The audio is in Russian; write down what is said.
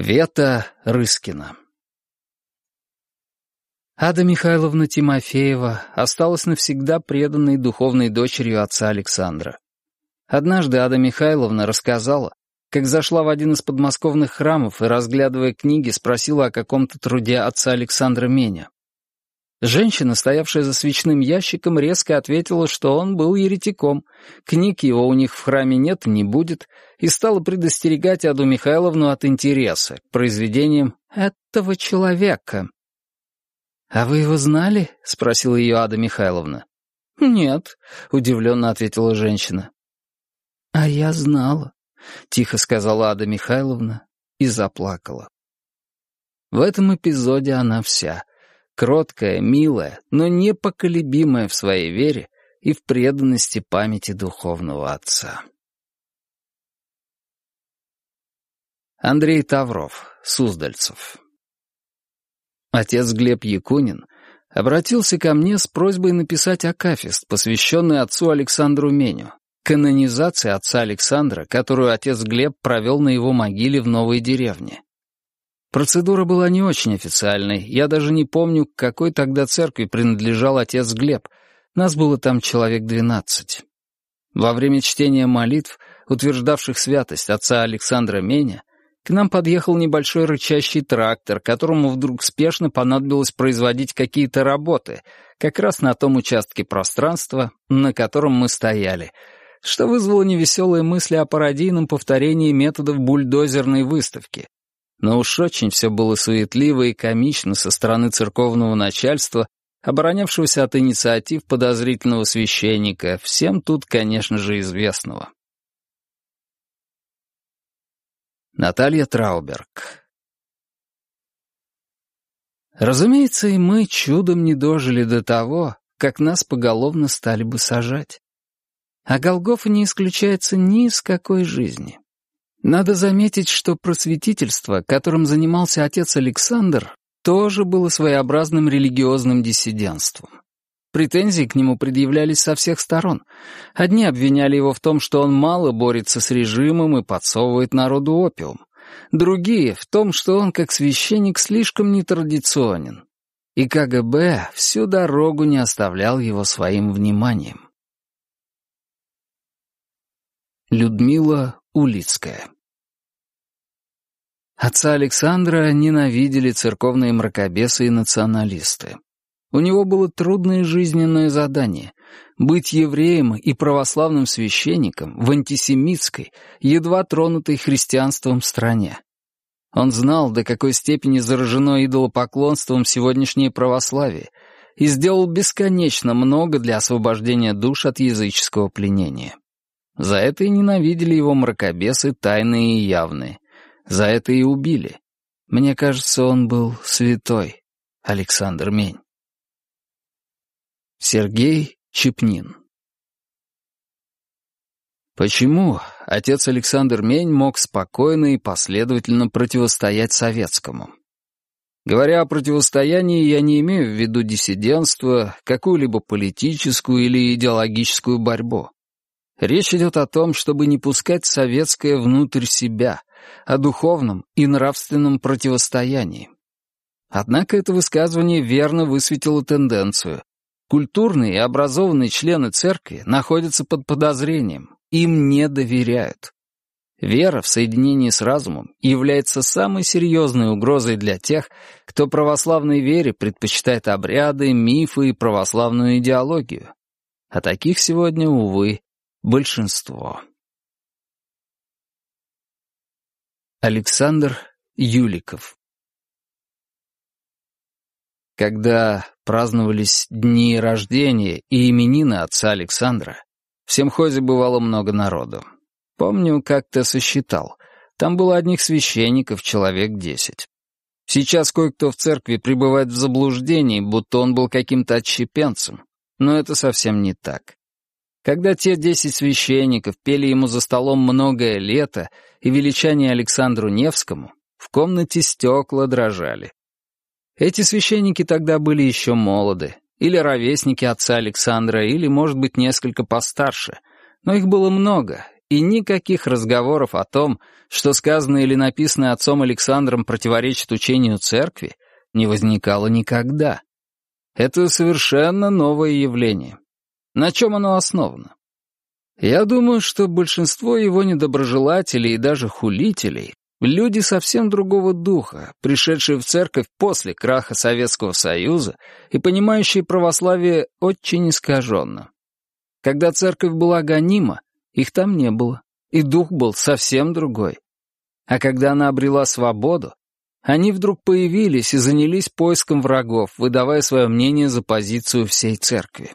Вета Рыскина Ада Михайловна Тимофеева осталась навсегда преданной духовной дочерью отца Александра. Однажды Ада Михайловна рассказала, как зашла в один из подмосковных храмов и, разглядывая книги, спросила о каком-то труде отца Александра Меня. Женщина, стоявшая за свечным ящиком, резко ответила, что он был еретиком, книг его у них в храме нет и не будет, и стала предостерегать Аду Михайловну от интереса к произведениям этого человека. «А вы его знали?» — спросила ее Ада Михайловна. «Нет», — удивленно ответила женщина. «А я знала», — тихо сказала Ада Михайловна и заплакала. В этом эпизоде она вся — кроткая, милая, но непоколебимая в своей вере и в преданности памяти духовного отца. Андрей Тавров, Суздальцев Отец Глеб Якунин обратился ко мне с просьбой написать акафист, посвященный отцу Александру Меню, канонизации отца Александра, которую отец Глеб провел на его могиле в новой деревне. Процедура была не очень официальной, я даже не помню, к какой тогда церкви принадлежал отец Глеб, нас было там человек двенадцать. Во время чтения молитв, утверждавших святость отца Александра Меня, к нам подъехал небольшой рычащий трактор, которому вдруг спешно понадобилось производить какие-то работы, как раз на том участке пространства, на котором мы стояли, что вызвало невеселые мысли о пародийном повторении методов бульдозерной выставки. Но уж очень все было суетливо и комично со стороны церковного начальства, оборонявшегося от инициатив подозрительного священника, всем тут, конечно же, известного. Наталья Трауберг Разумеется, и мы чудом не дожили до того, как нас поголовно стали бы сажать. А Голгофа не исключается ни из какой жизни. Надо заметить, что просветительство, которым занимался отец Александр, тоже было своеобразным религиозным диссидентством. Претензии к нему предъявлялись со всех сторон. Одни обвиняли его в том, что он мало борется с режимом и подсовывает народу опиум. Другие — в том, что он, как священник, слишком нетрадиционен. И КГБ всю дорогу не оставлял его своим вниманием. Людмила Улицкая Отца Александра ненавидели церковные мракобесы и националисты. У него было трудное жизненное задание — быть евреем и православным священником в антисемитской, едва тронутой христианством стране. Он знал, до какой степени заражено идолопоклонством сегодняшнее православие, и сделал бесконечно много для освобождения душ от языческого пленения. За это и ненавидели его мракобесы тайные и явные. За это и убили. Мне кажется, он был святой, Александр Мень. Сергей Чепнин Почему отец Александр Мень мог спокойно и последовательно противостоять советскому? Говоря о противостоянии, я не имею в виду диссидентство, какую-либо политическую или идеологическую борьбу. Речь идет о том, чтобы не пускать советское внутрь себя, о духовном и нравственном противостоянии. Однако это высказывание верно высветило тенденцию, Культурные и образованные члены церкви находятся под подозрением, им не доверяют. Вера в соединении с разумом является самой серьезной угрозой для тех, кто православной вере предпочитает обряды, мифы и православную идеологию. А таких сегодня, увы, большинство. Александр Юликов когда праздновались дни рождения и именины отца Александра, в Семхозе бывало много народу. Помню, как-то сосчитал. Там было одних священников человек десять. Сейчас кое-кто в церкви пребывает в заблуждении, будто он был каким-то отщепенцем. Но это совсем не так. Когда те десять священников пели ему за столом многое лето и величание Александру Невскому, в комнате стекла дрожали. Эти священники тогда были еще молоды, или ровесники отца Александра, или, может быть, несколько постарше, но их было много, и никаких разговоров о том, что сказанное или написанное отцом Александром противоречит учению церкви, не возникало никогда. Это совершенно новое явление. На чем оно основано? Я думаю, что большинство его недоброжелателей и даже хулителей — люди совсем другого духа, пришедшие в церковь после краха Советского Союза и понимающие православие очень искаженно. Когда церковь была гонима, их там не было, и дух был совсем другой. А когда она обрела свободу, они вдруг появились и занялись поиском врагов, выдавая свое мнение за позицию всей церкви.